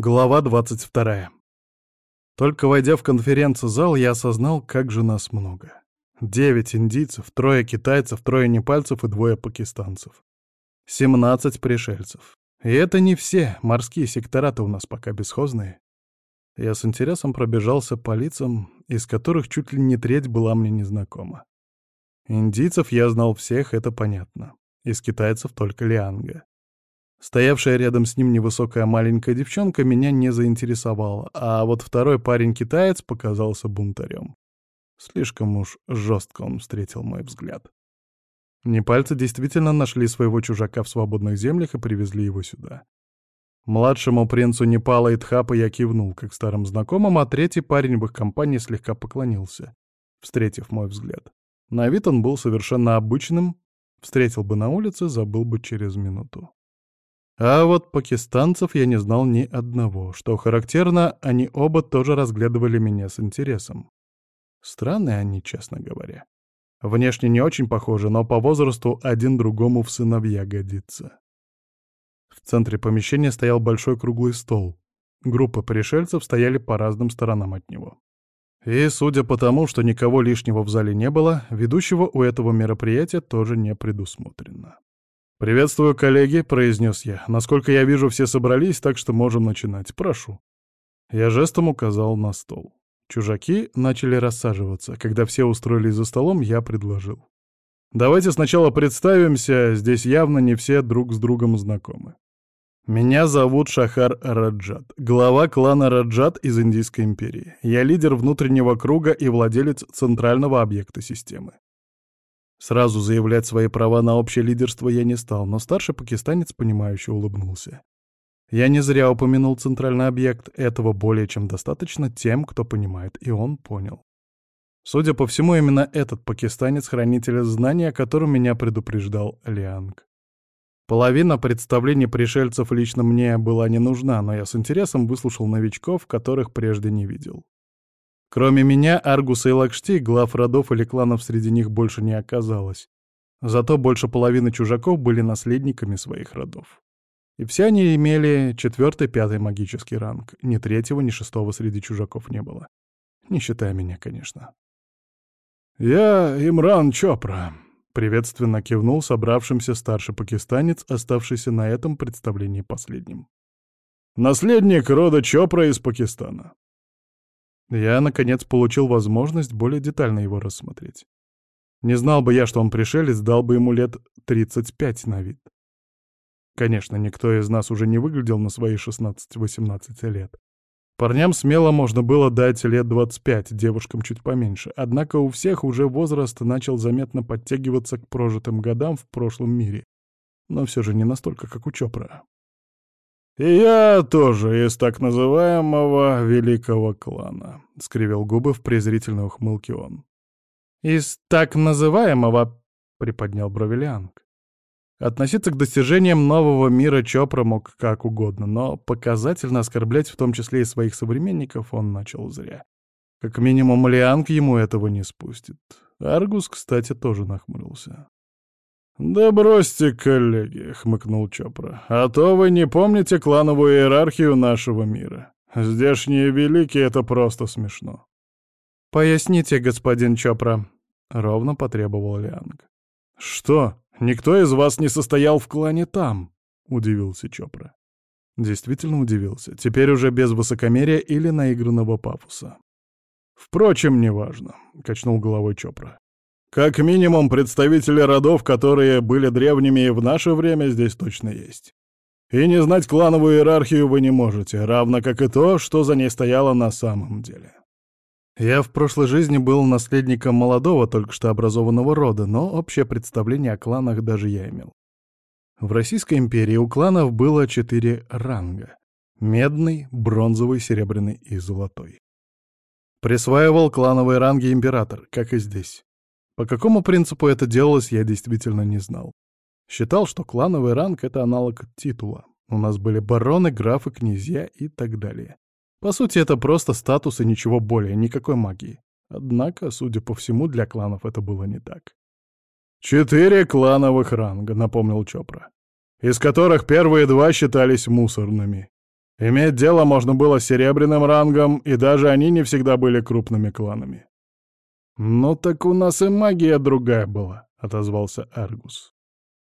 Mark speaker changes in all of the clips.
Speaker 1: Глава 22. Только войдя в конференц-зал, я осознал, как же нас много. Девять индийцев, трое китайцев, трое непальцев и двое пакистанцев. Семнадцать пришельцев. И это не все, морские сектора-то у нас пока бесхозные. Я с интересом пробежался по лицам, из которых чуть ли не треть была мне незнакома. Индийцев я знал всех, это понятно. Из китайцев только Лианга. Стоявшая рядом с ним невысокая маленькая девчонка меня не заинтересовала, а вот второй парень-китаец показался бунтарем. Слишком уж жестко он встретил мой взгляд. Непальцы действительно нашли своего чужака в свободных землях и привезли его сюда. Младшему принцу Непала и Тхапа я кивнул, как старым знакомым, а третий парень в их компании слегка поклонился, встретив мой взгляд. На вид он был совершенно обычным, встретил бы на улице, забыл бы через минуту. А вот пакистанцев я не знал ни одного. Что характерно, они оба тоже разглядывали меня с интересом. Странные они, честно говоря. Внешне не очень похожи, но по возрасту один другому в сыновья годится. В центре помещения стоял большой круглый стол. Группы пришельцев стояли по разным сторонам от него. И, судя по тому, что никого лишнего в зале не было, ведущего у этого мероприятия тоже не предусмотрено. «Приветствую, коллеги», — произнес я. «Насколько я вижу, все собрались, так что можем начинать. Прошу». Я жестом указал на стол. Чужаки начали рассаживаться. Когда все устроились за столом, я предложил. «Давайте сначала представимся, здесь явно не все друг с другом знакомы. Меня зовут Шахар Раджат, глава клана Раджат из Индийской империи. Я лидер внутреннего круга и владелец центрального объекта системы. Сразу заявлять свои права на общее лидерство я не стал, но старший пакистанец, понимающе улыбнулся. Я не зря упомянул центральный объект, этого более чем достаточно тем, кто понимает, и он понял. Судя по всему, именно этот пакистанец — хранитель знания, о котором меня предупреждал Лианг. Половина представлений пришельцев лично мне была не нужна, но я с интересом выслушал новичков, которых прежде не видел. Кроме меня, Аргуса и Лакшти, глав родов или кланов среди них больше не оказалось. Зато больше половины чужаков были наследниками своих родов. И все они имели четвертый, пятый магический ранг. Ни третьего, ни шестого среди чужаков не было. Не считая меня, конечно. «Я Имран Чопра», — приветственно кивнул собравшимся старший пакистанец, оставшийся на этом представлении последним. «Наследник рода Чопра из Пакистана. Я, наконец, получил возможность более детально его рассмотреть. Не знал бы я, что он пришелец, дал бы ему лет 35 на вид. Конечно, никто из нас уже не выглядел на свои 16-18 лет. Парням смело можно было дать лет 25, девушкам чуть поменьше. Однако у всех уже возраст начал заметно подтягиваться к прожитым годам в прошлом мире. Но все же не настолько, как у Чопра. «И я тоже из так называемого великого клана», — скривил губы в презрительной ухмылке он. «Из так называемого», — приподнял бровелянг. Относиться к достижениям нового мира Чопра мог как угодно, но показательно оскорблять в том числе и своих современников он начал зря. Как минимум Лианг ему этого не спустит. Аргус, кстати, тоже нахмурился. «Да бросьте, коллеги», — хмыкнул Чопра. «А то вы не помните клановую иерархию нашего мира. Здешние великие — это просто смешно». «Поясните, господин Чопра», — ровно потребовал Лианг. «Что, никто из вас не состоял в клане там?» — удивился Чопра. Действительно удивился, теперь уже без высокомерия или наигранного пафоса. «Впрочем, неважно», — качнул головой Чопра. Как минимум, представители родов, которые были древними и в наше время, здесь точно есть. И не знать клановую иерархию вы не можете, равно как и то, что за ней стояло на самом деле. Я в прошлой жизни был наследником молодого, только что образованного рода, но общее представление о кланах даже я имел. В Российской империи у кланов было четыре ранга — медный, бронзовый, серебряный и золотой. Присваивал клановые ранги император, как и здесь. По какому принципу это делалось, я действительно не знал. Считал, что клановый ранг — это аналог титула. У нас были бароны, графы, князья и так далее. По сути, это просто статус и ничего более, никакой магии. Однако, судя по всему, для кланов это было не так. «Четыре клановых ранга», — напомнил Чопра, «из которых первые два считались мусорными. Иметь дело можно было с серебряным рангом, и даже они не всегда были крупными кланами. «Ну так у нас и магия другая была», — отозвался Аргус.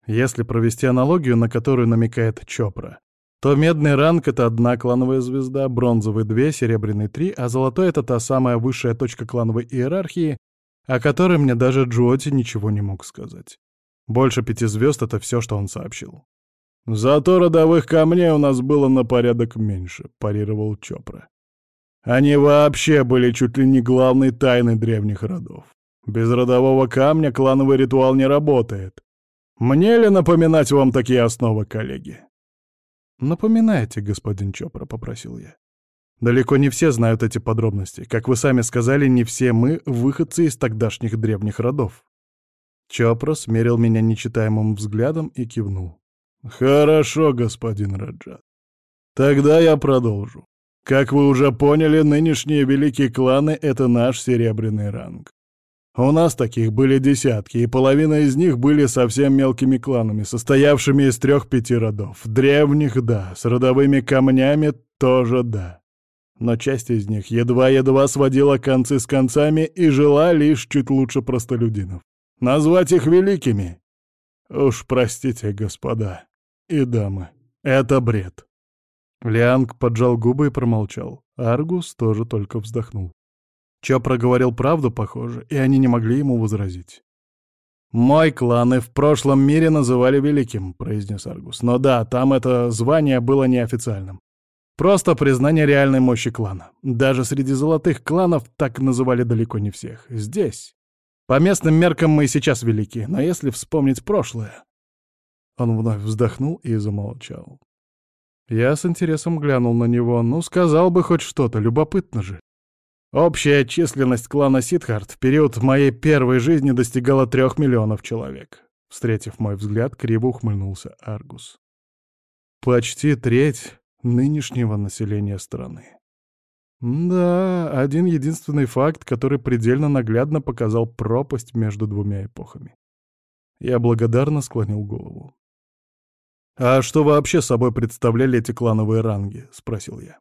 Speaker 1: Если провести аналогию, на которую намекает Чопра, то медный ранг — это одна клановая звезда, бронзовый — две, серебряный — три, а золотой — это та самая высшая точка клановой иерархии, о которой мне даже Джоти ничего не мог сказать. Больше пяти звезд — это все, что он сообщил. «Зато родовых камней у нас было на порядок меньше», — парировал Чопра. «Они вообще были чуть ли не главной тайной древних родов. Без родового камня клановый ритуал не работает. Мне ли напоминать вам такие основы, коллеги?» «Напоминайте, господин Чопра», — попросил я. «Далеко не все знают эти подробности. Как вы сами сказали, не все мы — выходцы из тогдашних древних родов». Чопра смерил меня нечитаемым взглядом и кивнул. «Хорошо, господин Раджат. Тогда я продолжу. Как вы уже поняли, нынешние великие кланы — это наш серебряный ранг. У нас таких были десятки, и половина из них были совсем мелкими кланами, состоявшими из трех-пяти родов. Древних — да, с родовыми камнями — тоже да. Но часть из них едва-едва сводила концы с концами и жила лишь чуть лучше простолюдинов. Назвать их великими? Уж простите, господа и дамы, это бред. Лианг поджал губы и промолчал. Аргус тоже только вздохнул. Чо проговорил правду, похоже, и они не могли ему возразить. «Мой клан и в прошлом мире называли Великим», — произнес Аргус. «Но да, там это звание было неофициальным. Просто признание реальной мощи клана. Даже среди золотых кланов так называли далеко не всех. Здесь. По местным меркам мы и сейчас велики, но если вспомнить прошлое...» Он вновь вздохнул и замолчал. Я с интересом глянул на него. Ну, сказал бы хоть что-то, любопытно же. Общая численность клана Сидхарт в период моей первой жизни достигала трех миллионов человек. Встретив мой взгляд, криво ухмыльнулся Аргус. Почти треть нынешнего населения страны. Да, один единственный факт, который предельно наглядно показал пропасть между двумя эпохами. Я благодарно склонил голову. «А что вообще собой представляли эти клановые ранги?» — спросил я.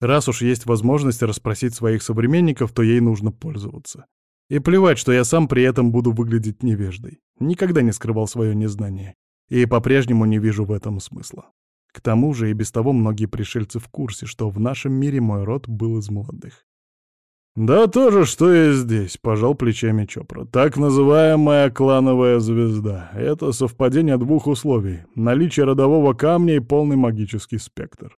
Speaker 1: Раз уж есть возможность расспросить своих современников, то ей нужно пользоваться. И плевать, что я сам при этом буду выглядеть невеждой. Никогда не скрывал свое незнание. И по-прежнему не вижу в этом смысла. К тому же и без того многие пришельцы в курсе, что в нашем мире мой род был из молодых. «Да то же, что и здесь», — пожал плечами Чопра. «Так называемая клановая звезда. Это совпадение двух условий — наличие родового камня и полный магический спектр.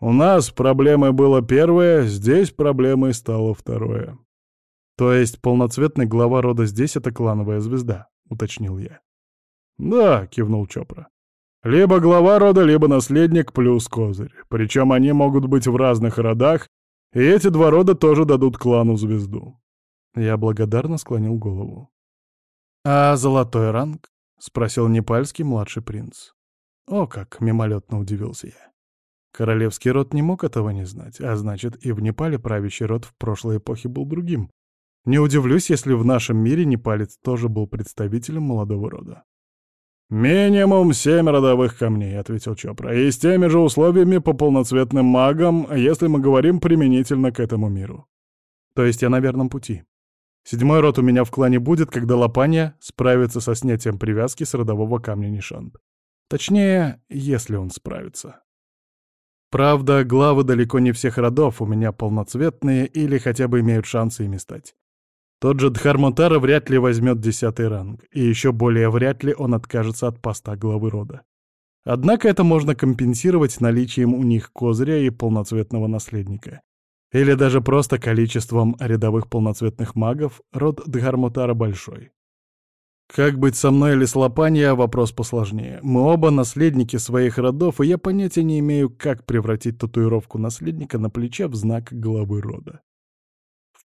Speaker 1: У нас проблемой было первое, здесь проблемой стало второе. То есть полноцветный глава рода здесь — это клановая звезда, уточнил я. Да, кивнул Чопра. Либо глава рода, либо наследник плюс козырь. Причем они могут быть в разных родах, и эти два рода тоже дадут клану звезду. Я благодарно склонил голову. «А золотой ранг?» — спросил непальский младший принц. «О как!» — мимолетно удивился я. Королевский род не мог этого не знать, а значит, и в Непале правящий род в прошлой эпохе был другим. Не удивлюсь, если в нашем мире непалец тоже был представителем молодого рода. «Минимум семь родовых камней», — ответил Чопра, — «и с теми же условиями по полноцветным магам, если мы говорим применительно к этому миру». То есть я на верном пути. Седьмой род у меня в клане будет, когда Лопанья справится со снятием привязки с родового камня Нишант. Точнее, если он справится. Правда, главы далеко не всех родов у меня полноцветные или хотя бы имеют шансы ими стать. Тот же Дхармутара вряд ли возьмет десятый ранг, и еще более вряд ли он откажется от поста главы рода. Однако это можно компенсировать наличием у них козыря и полноцветного наследника. Или даже просто количеством рядовых полноцветных магов, род Дхармутара большой. Как быть со мной или с Лопанья — вопрос посложнее. Мы оба наследники своих родов, и я понятия не имею, как превратить татуировку наследника на плече в знак главы рода.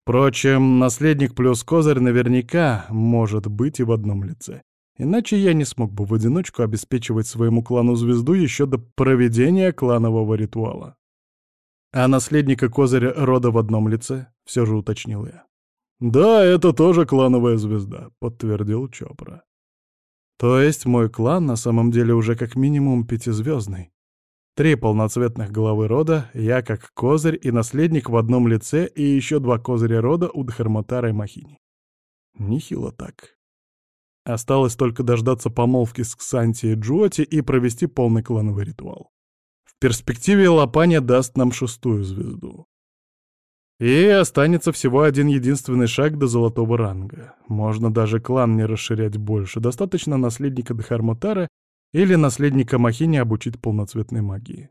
Speaker 1: Впрочем, наследник плюс козырь наверняка может быть и в одном лице. Иначе я не смог бы в одиночку обеспечивать своему клану звезду еще до проведения кланового ритуала. А наследника козыря рода в одном лице все же уточнил я. «Да, это тоже клановая звезда», — подтвердил Чопра. «То есть мой клан на самом деле уже как минимум пятизвездный?» Три полноцветных головы рода, я как козырь и наследник в одном лице и еще два козыря рода у Дхарматара и Махини. Нехило так. Осталось только дождаться помолвки с Ксанти и Джуоти и провести полный клановый ритуал. В перспективе Лапаня даст нам шестую звезду. И останется всего один единственный шаг до золотого ранга. Можно даже клан не расширять больше. Достаточно наследника Дхармутара или наследника Махини обучить полноцветной магии.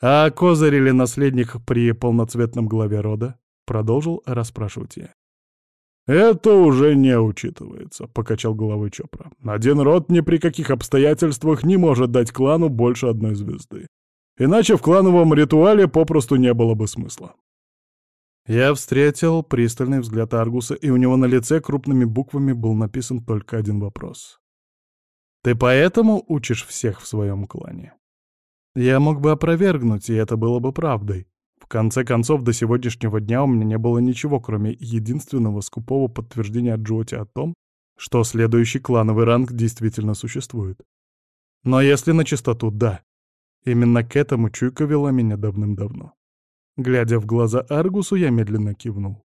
Speaker 1: А козырь или наследник при полноцветном главе рода? Продолжил расспрашивать я. «Это уже не учитывается», — покачал головой Чопра. «Один род ни при каких обстоятельствах не может дать клану больше одной звезды. Иначе в клановом ритуале попросту не было бы смысла». Я встретил пристальный взгляд Аргуса, и у него на лице крупными буквами был написан только один вопрос. «Ты поэтому учишь всех в своем клане?» Я мог бы опровергнуть, и это было бы правдой. В конце концов, до сегодняшнего дня у меня не было ничего, кроме единственного скупого подтверждения от Джоти о том, что следующий клановый ранг действительно существует. Но если на чистоту, да. Именно к этому чуйка вела меня давным-давно. Глядя в глаза Аргусу, я медленно кивнул.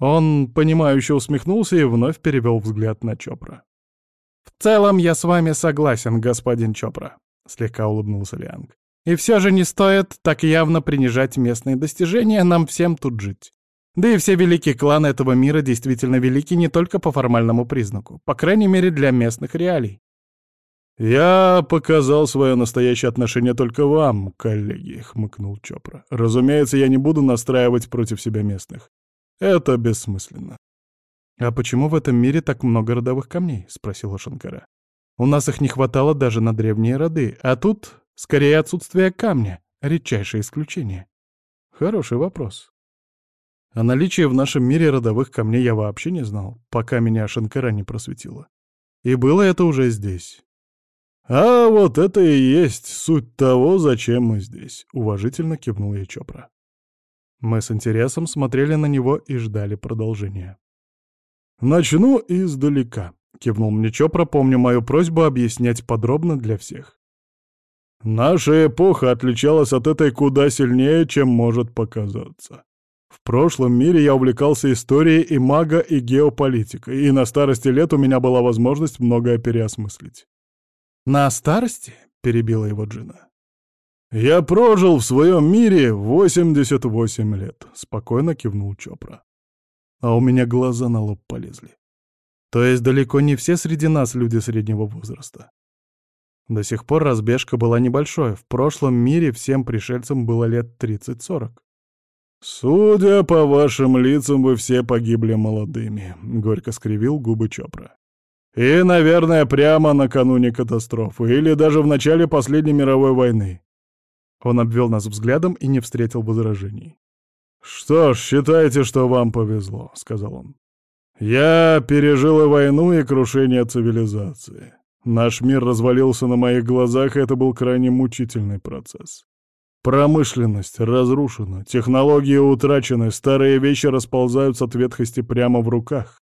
Speaker 1: Он, понимающе усмехнулся и вновь перевел взгляд на Чопра. «В целом я с вами согласен, господин Чопра», — слегка улыбнулся Лианг. И все же не стоит так явно принижать местные достижения, нам всем тут жить. Да и все великие кланы этого мира действительно велики не только по формальному признаку, по крайней мере для местных реалий. «Я показал свое настоящее отношение только вам, коллеги», — хмыкнул Чопра. «Разумеется, я не буду настраивать против себя местных. Это бессмысленно». «А почему в этом мире так много родовых камней?» — спросила Шанкара. «У нас их не хватало даже на древние роды, а тут Скорее, отсутствие камня — редчайшее исключение. Хороший вопрос. О наличии в нашем мире родовых камней я вообще не знал, пока меня Шанкара не просветила. И было это уже здесь. «А вот это и есть суть того, зачем мы здесь», — уважительно кивнул я Чопра. Мы с интересом смотрели на него и ждали продолжения. «Начну издалека», — кивнул мне Чопра, помню мою просьбу объяснять подробно для всех. Наша эпоха отличалась от этой куда сильнее, чем может показаться. В прошлом мире я увлекался историей и мага, и геополитикой, и на старости лет у меня была возможность многое переосмыслить. «На старости?» — перебила его Джина. «Я прожил в своем мире 88 лет», — спокойно кивнул Чопра. А у меня глаза на лоб полезли. То есть далеко не все среди нас люди среднего возраста. До сих пор разбежка была небольшой, в прошлом мире всем пришельцам было лет 30-40. «Судя по вашим лицам, вы все погибли молодыми», — горько скривил губы Чопра. «И, наверное, прямо накануне катастрофы, или даже в начале последней мировой войны». Он обвел нас взглядом и не встретил возражений. «Что ж, считайте, что вам повезло», — сказал он. «Я пережил и войну, и крушение цивилизации. Наш мир развалился на моих глазах, и это был крайне мучительный процесс. Промышленность разрушена, технологии утрачены, старые вещи расползаются от ветхости прямо в руках.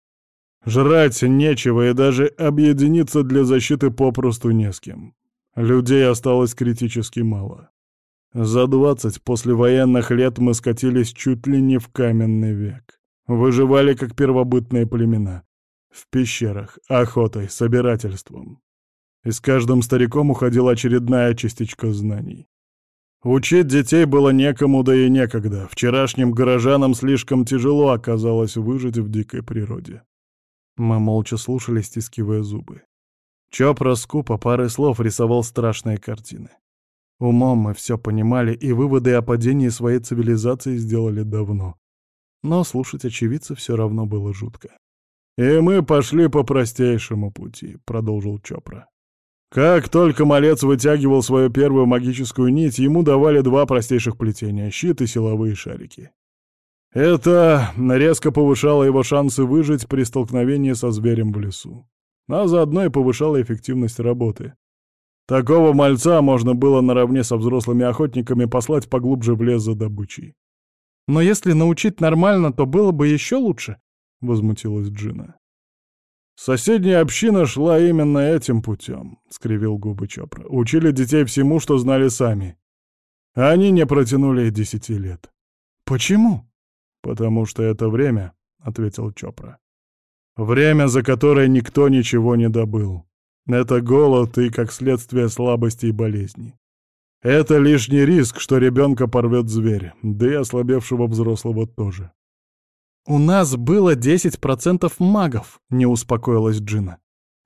Speaker 1: Жрать нечего, и даже объединиться для защиты попросту не с кем. Людей осталось критически мало. За двадцать послевоенных лет мы скатились чуть ли не в каменный век. Выживали как первобытные племена. В пещерах, охотой, собирательством. И с каждым стариком уходила очередная частичка знаний. Учить детей было некому, да и некогда. Вчерашним горожанам слишком тяжело оказалось выжить в дикой природе. Мы молча слушали, стискивая зубы. Чопра скупо пары слов рисовал страшные картины. Умом мы все понимали и выводы о падении своей цивилизации сделали давно. Но слушать очевидца все равно было жутко. «И мы пошли по простейшему пути», — продолжил Чопра. Как только малец вытягивал свою первую магическую нить, ему давали два простейших плетения — щит и силовые шарики. Это резко повышало его шансы выжить при столкновении со зверем в лесу, а заодно и повышало эффективность работы. Такого мальца можно было наравне со взрослыми охотниками послать поглубже в лес за добычей.
Speaker 2: «Но если научить нормально, то было бы еще лучше», — возмутилась Джина.
Speaker 1: Соседняя община шла именно этим путем, — скривил губы Чопра. Учили детей всему, что знали сами. Они не протянули и десяти лет. Почему? Потому что это время, — ответил Чопра. Время, за которое никто ничего не добыл. Это голод и, как следствие, слабости и болезни. Это лишний риск, что ребенка порвет зверь, да и ослабевшего взрослого тоже.
Speaker 2: «У нас было 10% магов», — не успокоилась Джина.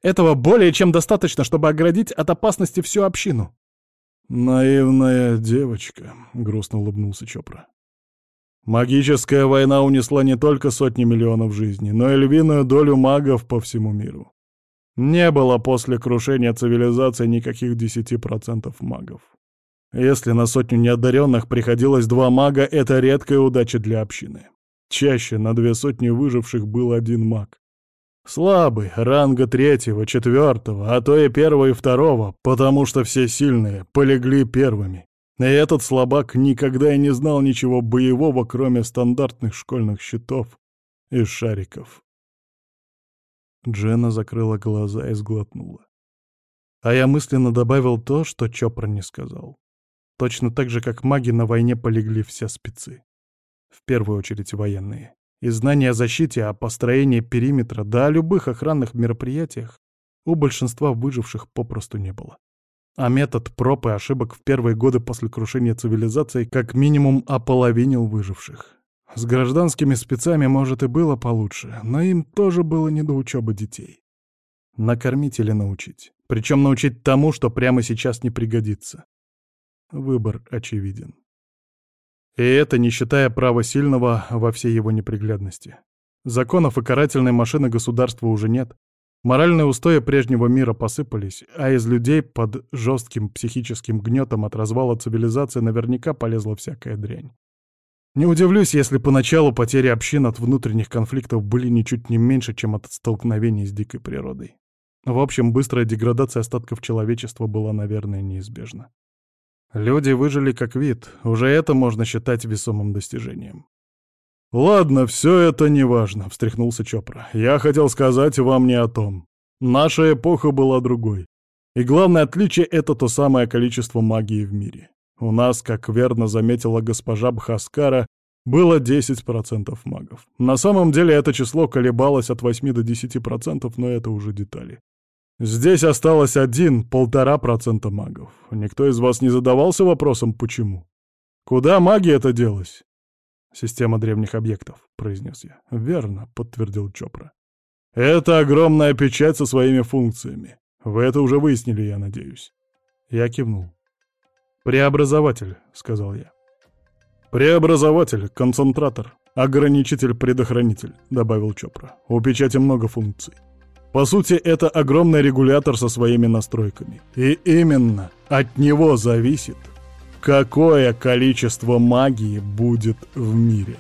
Speaker 2: «Этого более чем достаточно, чтобы оградить от опасности всю общину».
Speaker 1: «Наивная девочка», — грустно улыбнулся Чопра. «Магическая война унесла не только сотни миллионов жизней, но и львиную долю магов по всему миру. Не было после крушения цивилизации никаких 10% магов. Если на сотню неодаренных приходилось два мага, это редкая удача для общины. Чаще на две сотни выживших был один маг. Слабый, ранга третьего, четвертого, а то и первого и второго, потому что все сильные полегли первыми. И этот слабак никогда и не знал ничего боевого, кроме стандартных школьных щитов и шариков. Джена закрыла глаза и сглотнула. А я мысленно добавил то, что Чопра не сказал. Точно так же, как маги на войне полегли все спецы в первую очередь военные. И знания о защите, о построении периметра, да о любых охранных мероприятиях у большинства выживших попросту не было. А метод проб и ошибок в первые годы после крушения цивилизации как минимум ополовинил выживших. С гражданскими спецами, может, и было получше, но им тоже было не до учебы детей. Накормить или научить. Причем научить тому, что прямо сейчас не пригодится. Выбор очевиден. И это не считая права сильного во всей его неприглядности. Законов и карательной машины государства уже нет. Моральные устои прежнего мира посыпались, а из людей под жестким психическим гнетом от развала цивилизации наверняка полезла всякая дрянь. Не удивлюсь, если поначалу потери общин от внутренних конфликтов были ничуть не меньше, чем от столкновений с дикой природой. В общем, быстрая деградация остатков человечества была, наверное, неизбежна. Люди выжили как вид, уже это можно считать весомым достижением. «Ладно, все это неважно», — встряхнулся Чопра. «Я хотел сказать вам не о том. Наша эпоха была другой. И главное отличие — это то самое количество магии в мире. У нас, как верно заметила госпожа Бхаскара, было 10% магов. На самом деле это число колебалось от 8 до 10%, но это уже детали. Здесь осталось один-полтора процента магов. Никто из вас не задавался вопросом, почему? Куда магия это делась? Система древних объектов, произнес я. Верно, подтвердил Чопра. Это огромная печать со своими функциями. Вы это уже выяснили, я надеюсь. Я кивнул. «Преобразователь», — сказал я. «Преобразователь, концентратор, ограничитель-предохранитель», — добавил Чопра. «У печати много функций. По сути, это огромный регулятор со своими настройками. И именно от него зависит, какое количество магии будет в мире.